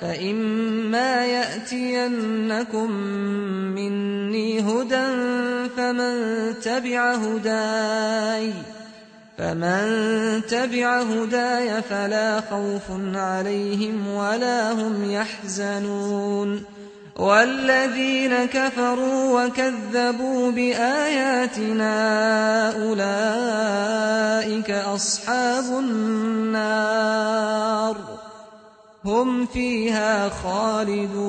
فإما يأتينكم مني هدى فمن تبع هداي فمن تبع هداي فلا خوف عليهم ولا هم يحزنون والذين كفروا وكذبوا بآياتنا أولئك أصحاب النار هم فيها خالدون.